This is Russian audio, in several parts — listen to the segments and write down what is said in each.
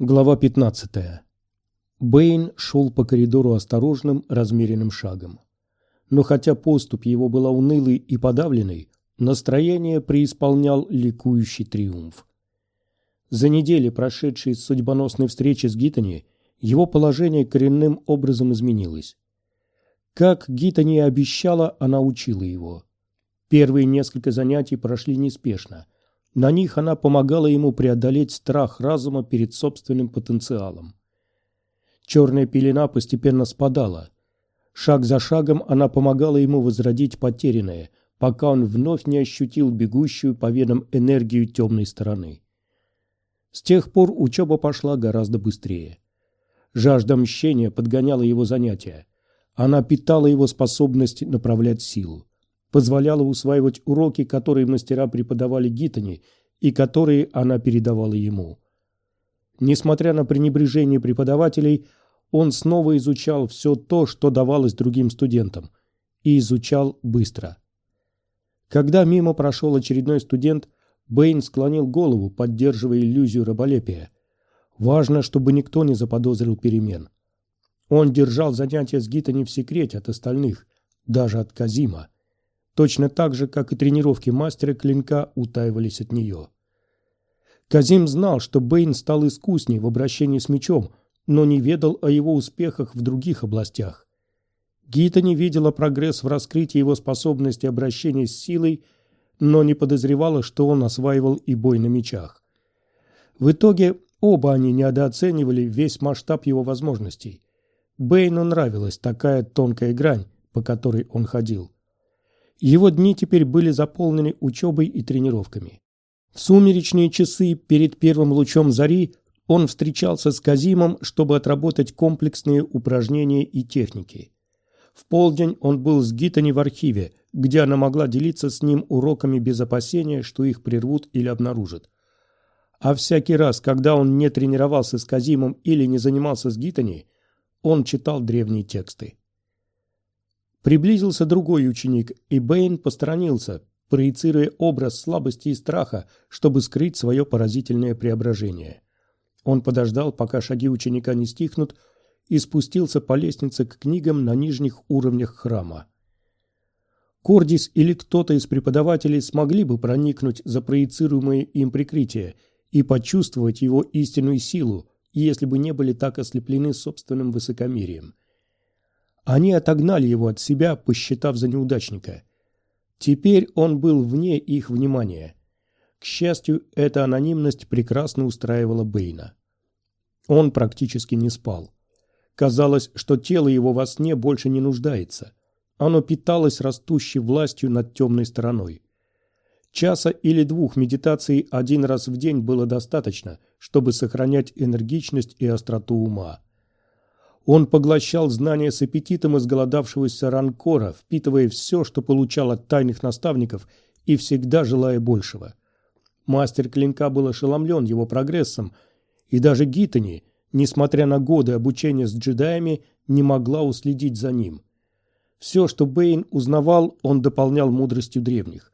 Глава 15. Бэйн шел по коридору осторожным, размеренным шагом. Но хотя поступь его была унылой и подавленной, настроение преисполнял ликующий триумф. За недели, прошедшие с судьбоносной встречи с Гитани, его положение коренным образом изменилось. Как Гитани обещала, она учила его. Первые несколько занятий прошли неспешно – на них она помогала ему преодолеть страх разума перед собственным потенциалом. Черная пелена постепенно спадала. Шаг за шагом она помогала ему возродить потерянное, пока он вновь не ощутил бегущую по венам энергию темной стороны. С тех пор учеба пошла гораздо быстрее. Жажда мщения подгоняла его занятия. Она питала его способность направлять силу позволяла усваивать уроки, которые мастера преподавали Гитани и которые она передавала ему. Несмотря на пренебрежение преподавателей, он снова изучал все то, что давалось другим студентам, и изучал быстро. Когда мимо прошел очередной студент, Бэйн склонил голову, поддерживая иллюзию раболепия. Важно, чтобы никто не заподозрил перемен. Он держал занятия с Гитани в секрете от остальных, даже от Казима точно так же, как и тренировки мастера клинка утаивались от нее. Казим знал, что Бэйн стал искусней в обращении с мечом, но не ведал о его успехах в других областях. Гита не видела прогресс в раскрытии его способности обращения с силой, но не подозревала, что он осваивал и бой на мечах. В итоге оба они недооценивали весь масштаб его возможностей. Бэйну нравилась такая тонкая грань, по которой он ходил. Его дни теперь были заполнены учебой и тренировками. В сумеречные часы перед первым лучом зари он встречался с Казимом, чтобы отработать комплексные упражнения и техники. В полдень он был с Гитани в архиве, где она могла делиться с ним уроками без опасения, что их прервут или обнаружат. А всякий раз, когда он не тренировался с Казимом или не занимался с Гитани, он читал древние тексты. Приблизился другой ученик, и Бэйн посторонился, проецируя образ слабости и страха, чтобы скрыть свое поразительное преображение. Он подождал, пока шаги ученика не стихнут, и спустился по лестнице к книгам на нижних уровнях храма. Кордис или кто-то из преподавателей смогли бы проникнуть за проецируемое им прикрытие и почувствовать его истинную силу, если бы не были так ослеплены собственным высокомерием. Они отогнали его от себя, посчитав за неудачника. Теперь он был вне их внимания. К счастью, эта анонимность прекрасно устраивала Бэйна. Он практически не спал. Казалось, что тело его во сне больше не нуждается. Оно питалось растущей властью над темной стороной. Часа или двух медитаций один раз в день было достаточно, чтобы сохранять энергичность и остроту ума. Он поглощал знания с аппетитом изголодавшегося ранкора, впитывая все, что получал от тайных наставников, и всегда желая большего. Мастер клинка был ошеломлен его прогрессом, и даже Гитани, несмотря на годы обучения с джедаями, не могла уследить за ним. Все, что Бэйн узнавал, он дополнял мудростью древних.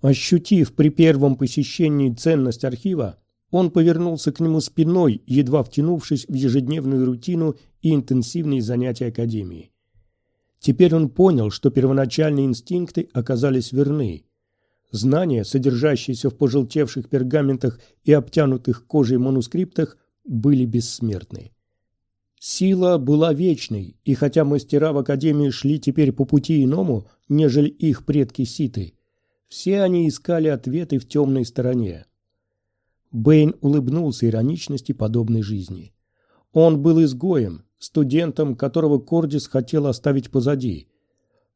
Ощутив при первом посещении ценность архива, он повернулся к нему спиной, едва втянувшись в ежедневную рутину и интенсивные занятия Академии. Теперь он понял, что первоначальные инстинкты оказались верны. Знания, содержащиеся в пожелтевших пергаментах и обтянутых кожей манускриптах, были бессмертны. Сила была вечной, и хотя мастера в Академии шли теперь по пути иному, нежели их предки-ситы, все они искали ответы в темной стороне. Бэйн улыбнулся ироничности подобной жизни. Он был изгоем, студентом, которого Кордис хотел оставить позади.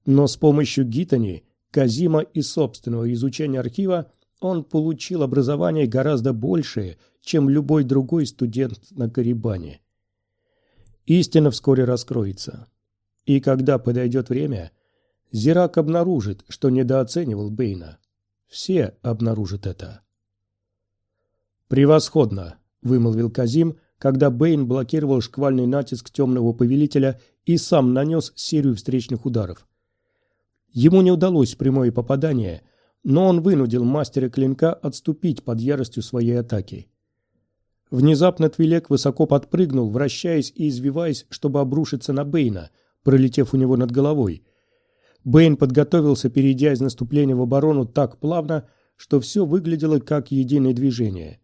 Но с помощью Гитани, Казима и собственного изучения архива он получил образование гораздо большее, чем любой другой студент на Карибане. Истина вскоре раскроется. И когда подойдет время, Зирак обнаружит, что недооценивал Бэйна. Все обнаружат это. «Превосходно!» – вымолвил Казим, когда Бэйн блокировал шквальный натиск темного повелителя и сам нанес серию встречных ударов. Ему не удалось прямое попадание, но он вынудил мастера клинка отступить под яростью своей атаки. Внезапно Твилек высоко подпрыгнул, вращаясь и извиваясь, чтобы обрушиться на Бэйна, пролетев у него над головой. Бэйн подготовился, перейдя из наступления в оборону так плавно, что все выглядело как единое движение.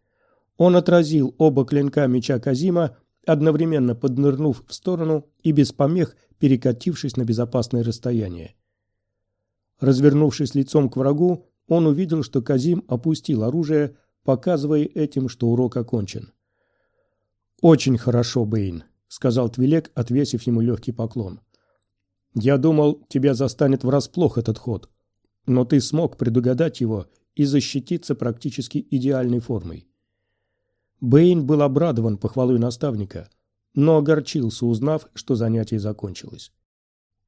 Он отразил оба клинка меча Казима, одновременно поднырнув в сторону и без помех перекатившись на безопасное расстояние. Развернувшись лицом к врагу, он увидел, что Казим опустил оружие, показывая этим, что урок окончен. «Очень хорошо, Бэйн», — сказал Твилек, отвесив ему легкий поклон. «Я думал, тебя застанет врасплох этот ход, но ты смог предугадать его и защититься практически идеальной формой». Бэйн был обрадован похвалой наставника, но огорчился, узнав, что занятие закончилось.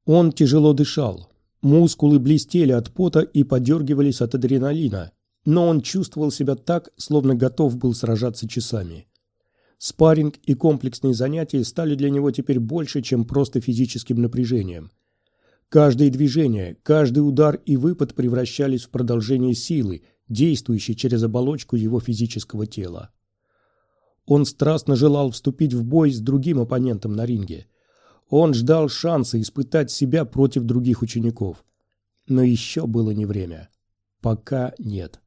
Он тяжело дышал, мускулы блестели от пота и подергивались от адреналина, но он чувствовал себя так, словно готов был сражаться часами. Спарринг и комплексные занятия стали для него теперь больше, чем просто физическим напряжением. Каждое движение, каждый удар и выпад превращались в продолжение силы, действующей через оболочку его физического тела. Он страстно желал вступить в бой с другим оппонентом на ринге. Он ждал шанса испытать себя против других учеников. Но еще было не время. Пока нет.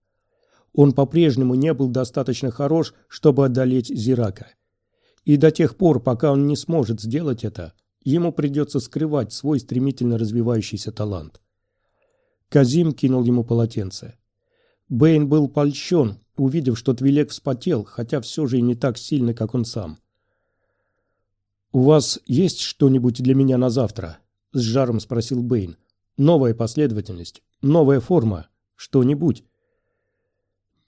Он по-прежнему не был достаточно хорош, чтобы одолеть Зирака. И до тех пор, пока он не сможет сделать это, ему придется скрывать свой стремительно развивающийся талант. Казим кинул ему полотенце. Бэйн был польщен, увидев, что Твилек вспотел, хотя все же и не так сильно, как он сам. «У вас есть что-нибудь для меня на завтра?» – с жаром спросил Бэйн. «Новая последовательность, новая форма, что-нибудь».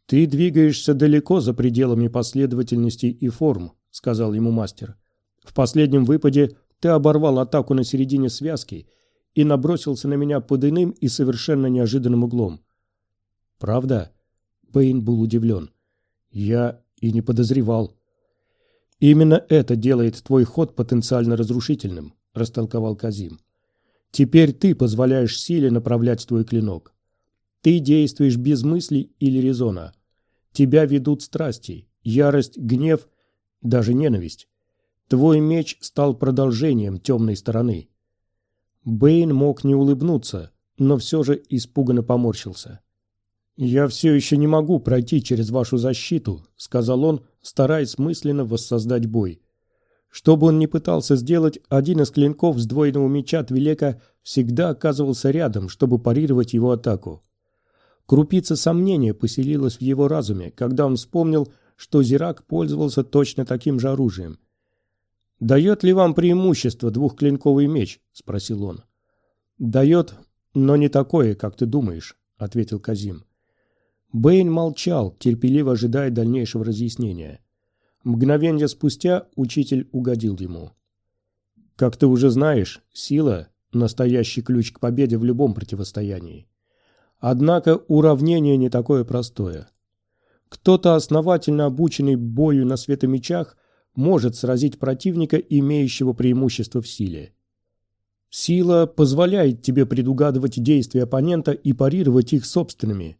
«Ты двигаешься далеко за пределами последовательности и форм», – сказал ему мастер. «В последнем выпаде ты оборвал атаку на середине связки и набросился на меня под иным и совершенно неожиданным углом. «Правда?» Пейн был удивлен. «Я и не подозревал». «Именно это делает твой ход потенциально разрушительным», – растолковал Казим. «Теперь ты позволяешь силе направлять твой клинок. Ты действуешь без мыслей или резона. Тебя ведут страсти, ярость, гнев, даже ненависть. Твой меч стал продолжением темной стороны». Бэйн мог не улыбнуться, но все же испуганно поморщился. «Я все еще не могу пройти через вашу защиту», — сказал он, стараясь мысленно воссоздать бой. Что бы он ни пытался сделать, один из клинков сдвоенного меча Твилека всегда оказывался рядом, чтобы парировать его атаку. Крупица сомнения поселилась в его разуме, когда он вспомнил, что Зирак пользовался точно таким же оружием. «Дает ли вам преимущество двухклинковый меч?» – спросил он. «Дает, но не такое, как ты думаешь», – ответил Казим. Бэйн молчал, терпеливо ожидая дальнейшего разъяснения. Мгновение спустя учитель угодил ему. «Как ты уже знаешь, сила – настоящий ключ к победе в любом противостоянии. Однако уравнение не такое простое. Кто-то, основательно обученный бою на светомечах, может сразить противника, имеющего преимущество в силе. Сила позволяет тебе предугадывать действия оппонента и парировать их собственными –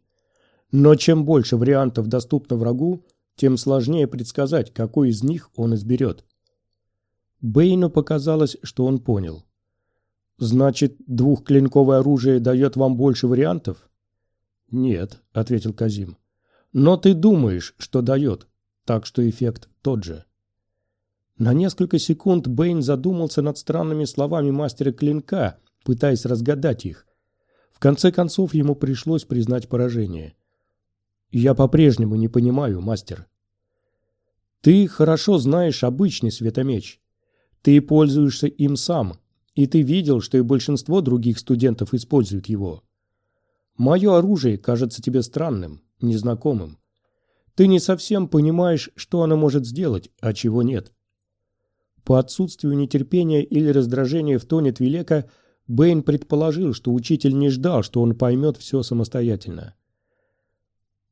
но чем больше вариантов доступно врагу, тем сложнее предсказать, какой из них он изберет. Бэйну показалось, что он понял. «Значит, двухклинковое оружие дает вам больше вариантов?» «Нет», — ответил Казим. «Но ты думаешь, что дает, так что эффект тот же». На несколько секунд Бэйн задумался над странными словами мастера клинка, пытаясь разгадать их. В конце концов ему пришлось признать поражение. Я по-прежнему не понимаю, мастер. Ты хорошо знаешь обычный светомеч. Ты пользуешься им сам, и ты видел, что и большинство других студентов используют его. Мое оружие кажется тебе странным, незнакомым. Ты не совсем понимаешь, что оно может сделать, а чего нет. По отсутствию нетерпения или раздражения в тоне Твилека, Бэйн предположил, что учитель не ждал, что он поймет все самостоятельно.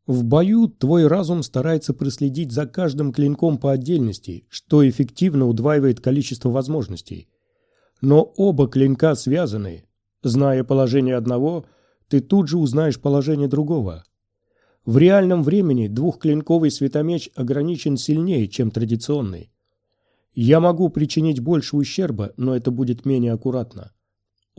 В бою твой разум старается проследить за каждым клинком по отдельности, что эффективно удваивает количество возможностей. Но оба клинка связаны. Зная положение одного, ты тут же узнаешь положение другого. В реальном времени двухклинковый светомеч ограничен сильнее, чем традиционный. Я могу причинить больше ущерба, но это будет менее аккуратно.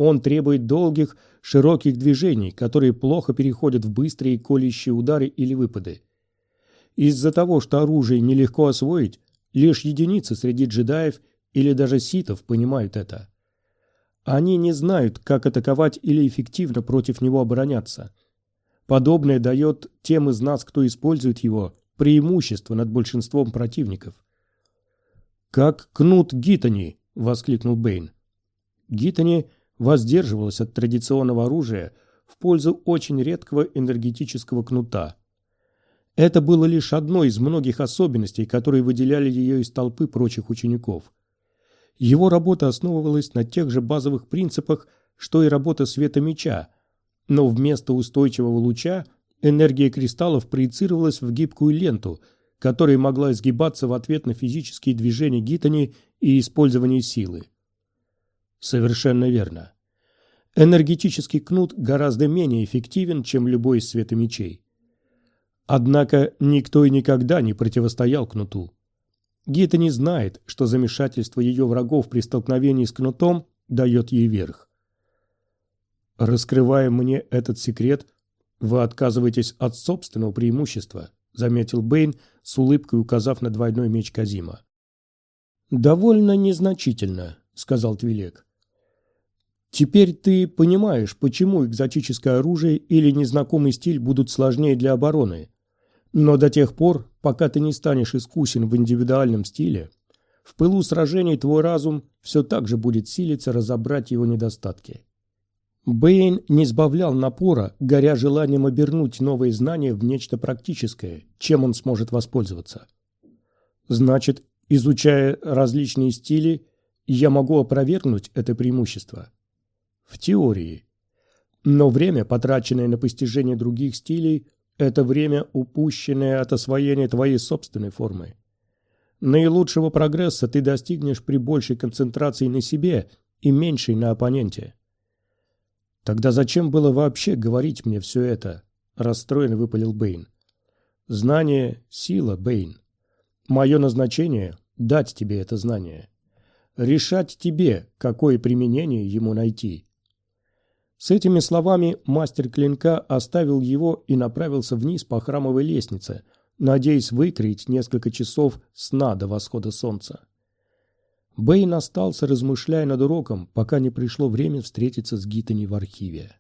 Он требует долгих, широких движений, которые плохо переходят в быстрые колющие удары или выпады. Из-за того, что оружие нелегко освоить, лишь единицы среди джедаев или даже ситов понимают это. Они не знают, как атаковать или эффективно против него обороняться. Подобное дает тем из нас, кто использует его, преимущество над большинством противников. «Как кнут Гитани!» – воскликнул Бэйн. Гитани воздерживалась от традиционного оружия в пользу очень редкого энергетического кнута. Это было лишь одной из многих особенностей, которые выделяли ее из толпы прочих учеников. Его работа основывалась на тех же базовых принципах, что и работа света меча, но вместо устойчивого луча энергия кристаллов проецировалась в гибкую ленту, которая могла изгибаться в ответ на физические движения Гитани и использование силы. Совершенно верно. Энергетический кнут гораздо менее эффективен, чем любой из светомечей. Однако никто и никогда не противостоял кнуту. Гита не знает, что замешательство ее врагов при столкновении с кнутом дает ей верх. «Раскрывая мне этот секрет, вы отказываетесь от собственного преимущества», заметил Бэйн, с улыбкой указав на двойной меч Казима. «Довольно незначительно», — сказал Твилек. Теперь ты понимаешь, почему экзотическое оружие или незнакомый стиль будут сложнее для обороны. Но до тех пор, пока ты не станешь искусен в индивидуальном стиле, в пылу сражений твой разум все так же будет силиться разобрать его недостатки. Бэйн не сбавлял напора, горя желанием обернуть новые знания в нечто практическое, чем он сможет воспользоваться. Значит, изучая различные стили, я могу опровергнуть это преимущество. В теории. Но время, потраченное на постижение других стилей, это время, упущенное от освоения твоей собственной формы. Наилучшего прогресса ты достигнешь при большей концентрации на себе и меньшей на оппоненте. Тогда зачем было вообще говорить мне все это? Расстроенно выпалил Бэйн. Знание – сила, Бэйн. Мое назначение – дать тебе это знание. Решать тебе, какое применение ему найти. С этими словами мастер клинка оставил его и направился вниз по храмовой лестнице, надеясь выкроить несколько часов сна до восхода солнца. Бэйн остался, размышляя над уроком, пока не пришло время встретиться с Гитани в архиве.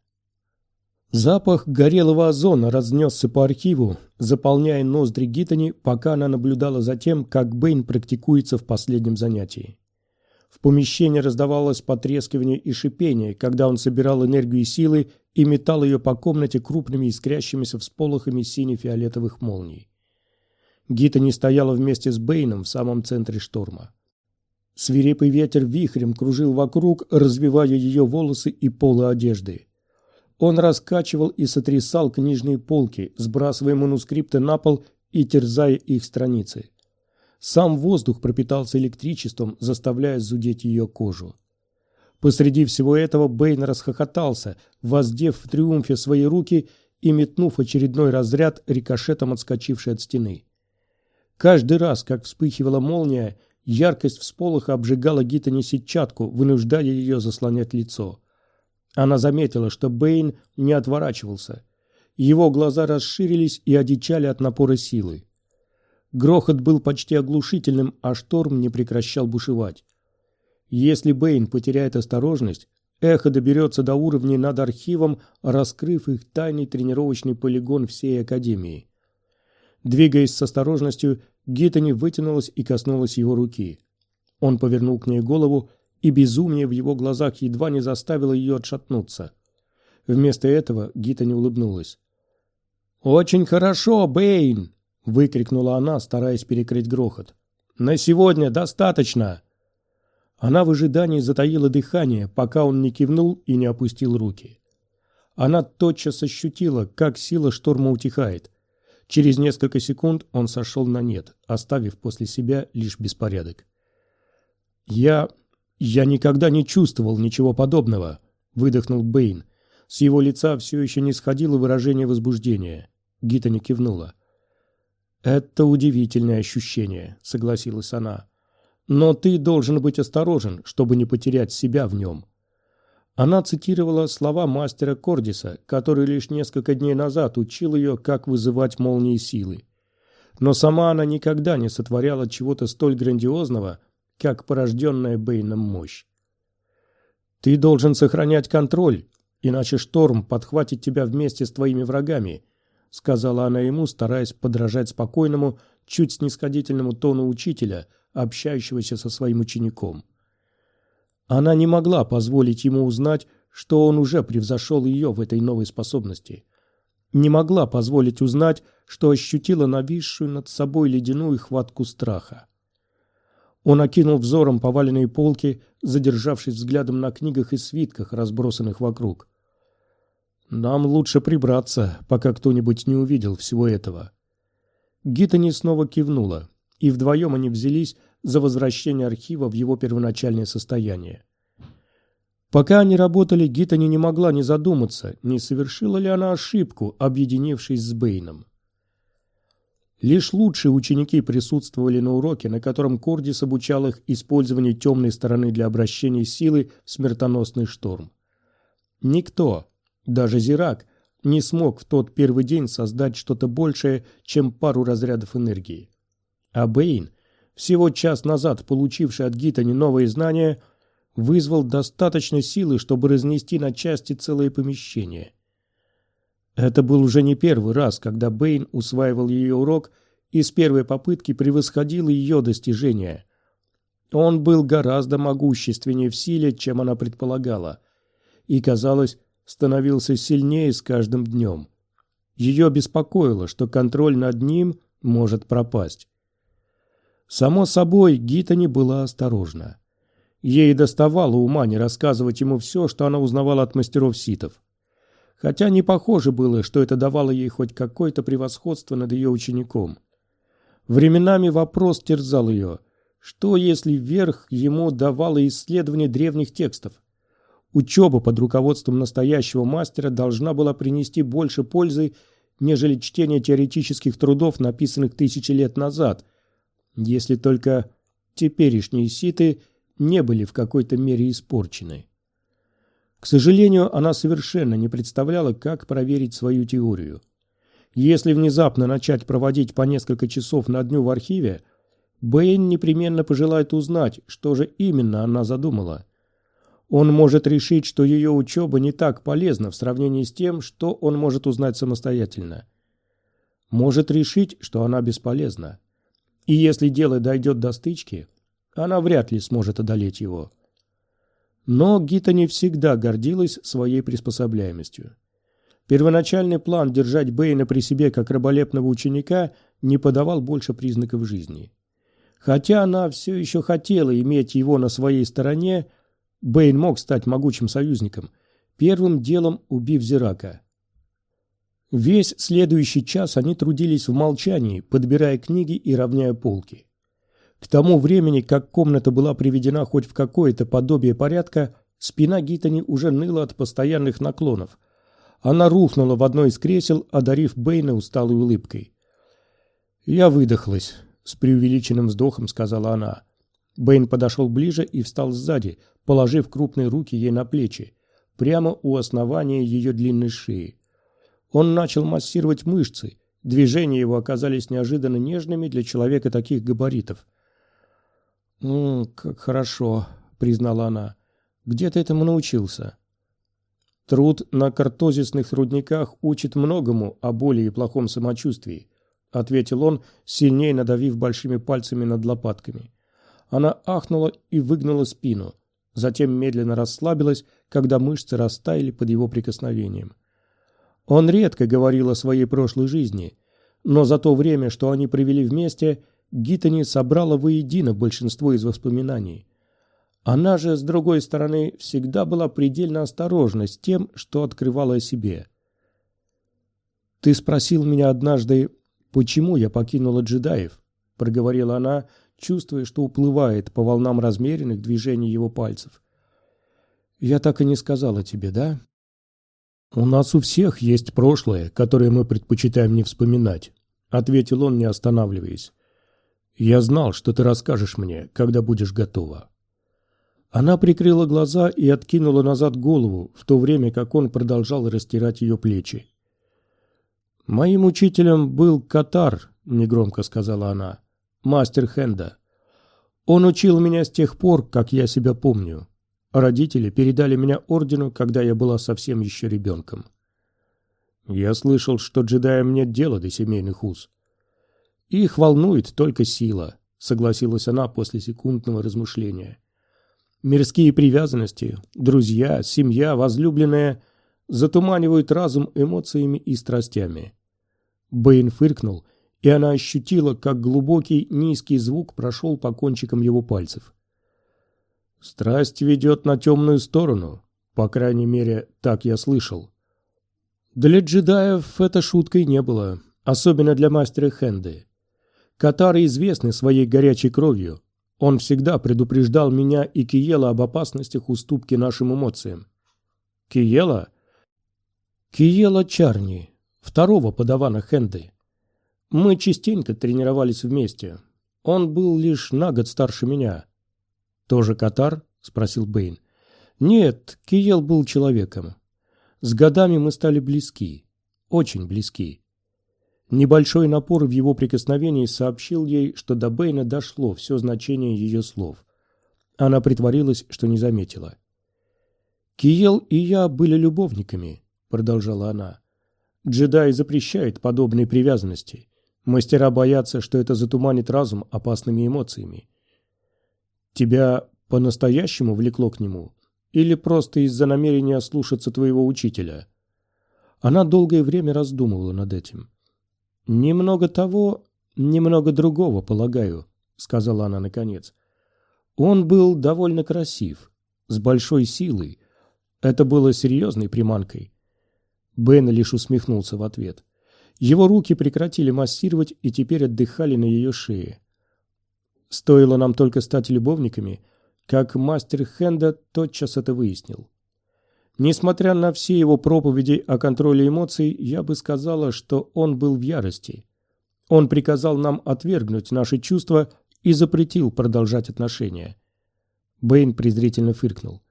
Запах горелого озона разнесся по архиву, заполняя ноздри Гитани, пока она наблюдала за тем, как Бэйн практикуется в последнем занятии. В помещении раздавалось потрескивание и шипение, когда он собирал энергию и силы и метал ее по комнате крупными искрящимися всполохами сине-фиолетовых молний. Гита не стояла вместе с Бэйном в самом центре шторма. Свирепый ветер вихрем кружил вокруг, развивая ее волосы и полы одежды. Он раскачивал и сотрясал книжные полки, сбрасывая манускрипты на пол и терзая их страницы. Сам воздух пропитался электричеством, заставляя зудеть ее кожу. Посреди всего этого Бэйн расхохотался, воздев в триумфе свои руки и метнув очередной разряд, рикошетом отскочивший от стены. Каждый раз, как вспыхивала молния, яркость всполоха обжигала Гитани сетчатку, вынуждая ее заслонять лицо. Она заметила, что Бэйн не отворачивался. Его глаза расширились и одичали от напора силы. Грохот был почти оглушительным, а шторм не прекращал бушевать. Если Бэйн потеряет осторожность, эхо доберется до уровней над архивом, раскрыв их тайный тренировочный полигон всей Академии. Двигаясь с осторожностью, Гиттани вытянулась и коснулась его руки. Он повернул к ней голову, и безумие в его глазах едва не заставило ее отшатнуться. Вместо этого Гиттани улыбнулась. «Очень хорошо, Бэйн!» – выкрикнула она, стараясь перекрыть грохот. «На сегодня достаточно!» Она в ожидании затаила дыхание, пока он не кивнул и не опустил руки. Она тотчас ощутила, как сила шторма утихает. Через несколько секунд он сошел на нет, оставив после себя лишь беспорядок. «Я... я никогда не чувствовал ничего подобного», – выдохнул Бэйн. С его лица все еще не сходило выражение возбуждения. Гита не кивнула. «Это удивительное ощущение», — согласилась она. «Но ты должен быть осторожен, чтобы не потерять себя в нем». Она цитировала слова мастера Кордиса, который лишь несколько дней назад учил ее, как вызывать молнии силы. Но сама она никогда не сотворяла чего-то столь грандиозного, как порожденная Бэйном мощь. «Ты должен сохранять контроль, иначе шторм подхватит тебя вместе с твоими врагами», сказала она ему, стараясь подражать спокойному, чуть снисходительному тону учителя, общающегося со своим учеником. Она не могла позволить ему узнать, что он уже превзошел ее в этой новой способности. Не могла позволить узнать, что ощутила нависшую над собой ледяную хватку страха. Он окинул взором поваленные полки, задержавшись взглядом на книгах и свитках, разбросанных вокруг. «Нам лучше прибраться, пока кто-нибудь не увидел всего этого». Гитани снова кивнула, и вдвоем они взялись за возвращение архива в его первоначальное состояние. Пока они работали, Гитани не могла не задуматься, не совершила ли она ошибку, объединившись с Бэйном. Лишь лучшие ученики присутствовали на уроке, на котором Кордис обучал их использованию темной стороны для обращения силы в смертоносный шторм. Никто, даже Зирак, не смог в тот первый день создать что-то большее, чем пару разрядов энергии. А Бэйн, всего час назад получивший от Гитани новые знания, вызвал достаточно силы, чтобы разнести на части целое помещение. Это был уже не первый раз, когда Бэйн усваивал ее урок и с первой попытки превосходил ее достижения. Он был гораздо могущественнее в силе, чем она предполагала, и, казалось, становился сильнее с каждым днем. Ее беспокоило, что контроль над ним может пропасть. Само собой, Гита не была осторожна. Ей доставало ума не рассказывать ему все, что она узнавала от мастеров ситов. Хотя не похоже было, что это давало ей хоть какое-то превосходство над ее учеником. Временами вопрос терзал ее. Что, если верх ему давало исследование древних текстов? Учеба под руководством настоящего мастера должна была принести больше пользы, нежели чтение теоретических трудов, написанных тысячи лет назад, если только теперешние ситы не были в какой-то мере испорчены. К сожалению, она совершенно не представляла, как проверить свою теорию. Если внезапно начать проводить по несколько часов на дню в архиве, Бэйн непременно пожелает узнать, что же именно она задумала. Он может решить, что ее учеба не так полезна в сравнении с тем, что он может узнать самостоятельно. Может решить, что она бесполезна. И если дело дойдет до стычки, она вряд ли сможет одолеть его. Но Гита не всегда гордилась своей приспособляемостью. Первоначальный план держать Бэйна при себе как раболепного ученика не подавал больше признаков жизни. Хотя она все еще хотела иметь его на своей стороне, Бэйн мог стать могучим союзником, первым делом убив Зирака. Весь следующий час они трудились в молчании, подбирая книги и равняя полки. К тому времени, как комната была приведена хоть в какое-то подобие порядка, спина Гитани уже ныла от постоянных наклонов. Она рухнула в одно из кресел, одарив Бэйна усталой улыбкой. «Я выдохлась», — с преувеличенным вздохом сказала она. Бэйн подошел ближе и встал сзади, положив крупные руки ей на плечи, прямо у основания ее длинной шеи. Он начал массировать мышцы. Движения его оказались неожиданно нежными для человека таких габаритов. «Ну, как хорошо», — признала она. «Где ты этому научился?» «Труд на картозисных рудниках учит многому о боли и плохом самочувствии», — ответил он, сильнее надавив большими пальцами над лопатками. Она ахнула и выгнула спину, затем медленно расслабилась, когда мышцы растаяли под его прикосновением. Он редко говорил о своей прошлой жизни, но за то время, что они провели вместе, Гитани собрала воедино большинство из воспоминаний. Она же, с другой стороны, всегда была предельно осторожна с тем, что открывала о себе. «Ты спросил меня однажды, почему я покинула джедаев?» — проговорила она, чувствуя, что уплывает по волнам размеренных движений его пальцев. «Я так и не сказала тебе, да?» «У нас у всех есть прошлое, которое мы предпочитаем не вспоминать», — ответил он, не останавливаясь. «Я знал, что ты расскажешь мне, когда будешь готова». Она прикрыла глаза и откинула назад голову, в то время как он продолжал растирать ее плечи. «Моим учителем был Катар», — негромко сказала она, — «мастер Хенда. Он учил меня с тех пор, как я себя помню. Родители передали меня ордену, когда я была совсем еще ребенком. Я слышал, что джедаям нет дела до семейных уз. Их волнует только сила, согласилась она после секундного размышления. Мирские привязанности, друзья, семья, возлюбленная затуманивают разум эмоциями и страстями. Бэйн фыркнул, и она ощутила, как глубокий низкий звук прошел по кончикам его пальцев. Страсть ведет на темную сторону. По крайней мере, так я слышал. Для джедаев это шуткой не было, особенно для мастера Хенды. Катары известны своей горячей кровью. Он всегда предупреждал меня и Киела об опасностях уступки нашим эмоциям. Киела? Киела Чарни, второго подавана Хенды. Мы частенько тренировались вместе. Он был лишь на год старше меня. «Тоже Катар?» – спросил Бэйн. «Нет, Киел был человеком. С годами мы стали близки. Очень близки». Небольшой напор в его прикосновении сообщил ей, что до Бэйна дошло все значение ее слов. Она притворилась, что не заметила. «Киел и я были любовниками», — продолжала она. «Джедай запрещает подобные привязанности. Мастера боятся, что это затуманит разум опасными эмоциями. Тебя по-настоящему влекло к нему? Или просто из-за намерения слушаться твоего учителя? Она долгое время раздумывала над этим. «Немного того, немного другого, полагаю», — сказала она наконец. «Он был довольно красив, с большой силой. Это было серьезной приманкой». Бен лишь усмехнулся в ответ. Его руки прекратили массировать и теперь отдыхали на ее шее. Стоило нам только стать любовниками, как мастер Хенда тотчас это выяснил. Несмотря на все его проповеди о контроле эмоций, я бы сказала, что он был в ярости. Он приказал нам отвергнуть наши чувства и запретил продолжать отношения. Бэйн презрительно фыркнул.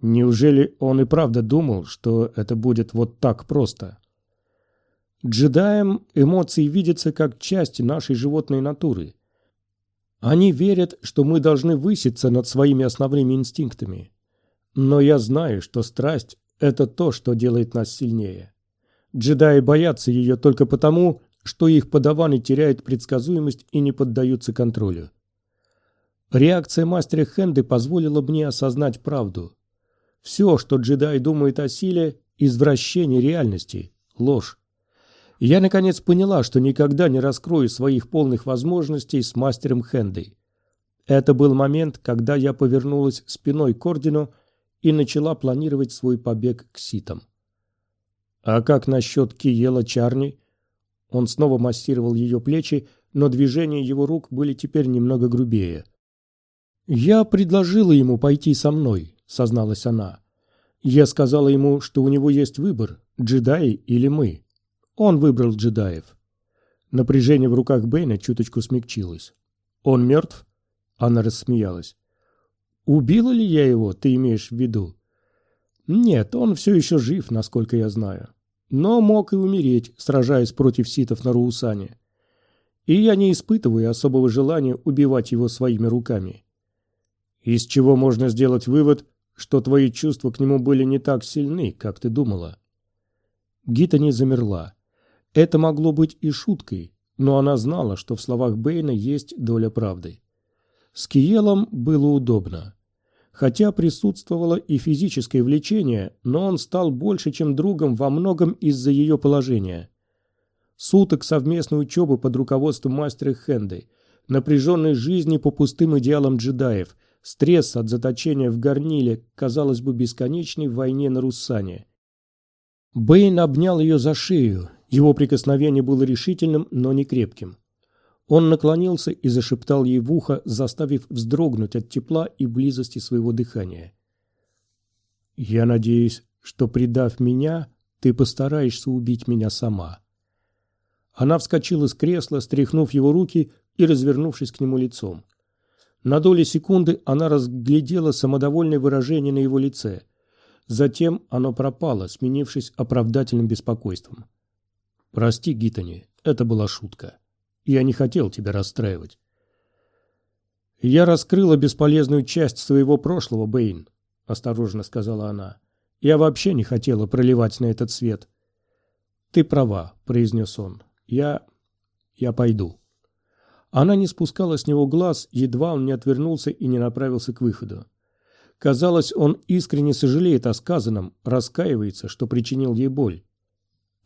Неужели он и правда думал, что это будет вот так просто? Джедаям эмоции видятся как часть нашей животной натуры. Они верят, что мы должны выситься над своими основными инстинктами. Но я знаю, что страсть – это то, что делает нас сильнее. Джедаи боятся ее только потому, что их подаваны теряют предсказуемость и не поддаются контролю. Реакция мастера Хенды позволила мне осознать правду. Все, что джедай думает о силе – извращение реальности, ложь я наконец поняла, что никогда не раскрою своих полных возможностей с мастером Хендой. Это был момент, когда я повернулась спиной к ордену и начала планировать свой побег к ситам. А как насчет Киела Чарни? Он снова массировал ее плечи, но движения его рук были теперь немного грубее. «Я предложила ему пойти со мной», — созналась она. «Я сказала ему, что у него есть выбор, джедаи или мы. Он выбрал джедаев. Напряжение в руках Бэйна чуточку смягчилось. «Он мертв?» Она рассмеялась. «Убила ли я его, ты имеешь в виду?» «Нет, он все еще жив, насколько я знаю. Но мог и умереть, сражаясь против ситов на Руусане. И я не испытываю особого желания убивать его своими руками. Из чего можно сделать вывод, что твои чувства к нему были не так сильны, как ты думала?» Гита не замерла. Это могло быть и шуткой, но она знала, что в словах Бэйна есть доля правды. С Киелом было удобно. Хотя присутствовало и физическое влечение, но он стал больше, чем другом во многом из-за ее положения. Суток совместной учебы под руководством мастера Хенды, напряженной жизни по пустым идеалам джедаев, стресс от заточения в горниле, казалось бы, бесконечной войне на Руссане. Бэйн обнял ее за шею, его прикосновение было решительным, но не крепким. Он наклонился и зашептал ей в ухо, заставив вздрогнуть от тепла и близости своего дыхания. «Я надеюсь, что, предав меня, ты постараешься убить меня сама. Она вскочила с кресла, стряхнув его руки и развернувшись к нему лицом. На доли секунды она разглядела самодовольное выражение на его лице. Затем оно пропало, сменившись оправдательным беспокойством. «Прости, Гитани, это была шутка. Я не хотел тебя расстраивать». «Я раскрыла бесполезную часть своего прошлого, Бэйн», — осторожно сказала она. «Я вообще не хотела проливать на этот свет». «Ты права», — произнес он. «Я... я пойду». Она не спускала с него глаз, едва он не отвернулся и не направился к выходу. Казалось, он искренне сожалеет о сказанном, раскаивается, что причинил ей боль.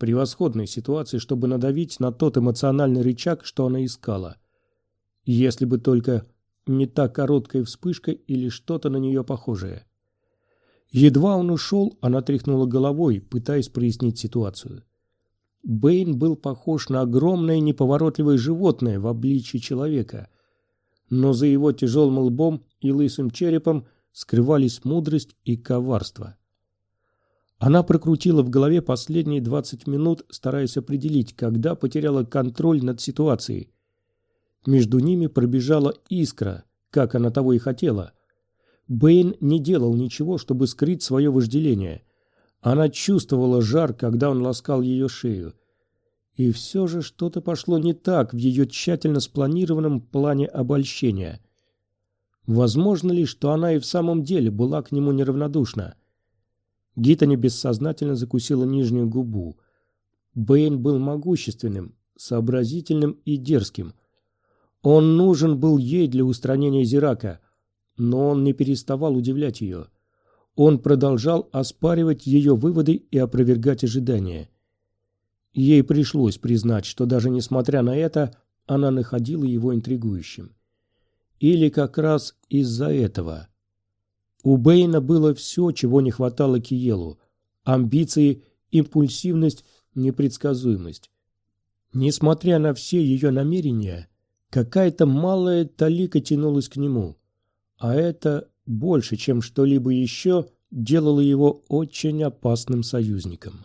Превосходная ситуация, чтобы надавить на тот эмоциональный рычаг, что она искала. Если бы только не та короткая вспышка или что-то на нее похожее. Едва он ушел, она тряхнула головой, пытаясь прояснить ситуацию. Бэйн был похож на огромное неповоротливое животное в обличии человека, но за его тяжелым лбом и лысым черепом скрывались мудрость и коварство. Она прокрутила в голове последние 20 минут, стараясь определить, когда потеряла контроль над ситуацией. Между ними пробежала искра, как она того и хотела. Бэйн не делал ничего, чтобы скрыть свое вожделение. Она чувствовала жар, когда он ласкал ее шею. И все же что-то пошло не так в ее тщательно спланированном плане обольщения. Возможно ли, что она и в самом деле была к нему неравнодушна? Гитани бессознательно закусила нижнюю губу. Бэйн был могущественным, сообразительным и дерзким. Он нужен был ей для устранения Зирака, но он не переставал удивлять ее. Он продолжал оспаривать ее выводы и опровергать ожидания. Ей пришлось признать, что даже несмотря на это, она находила его интригующим. Или как раз из-за этого. У Бэйна было все, чего не хватало Киелу. Амбиции, импульсивность, непредсказуемость. Несмотря на все ее намерения, какая-то малая талика тянулась к нему. А это больше, чем что-либо еще, делало его очень опасным союзником.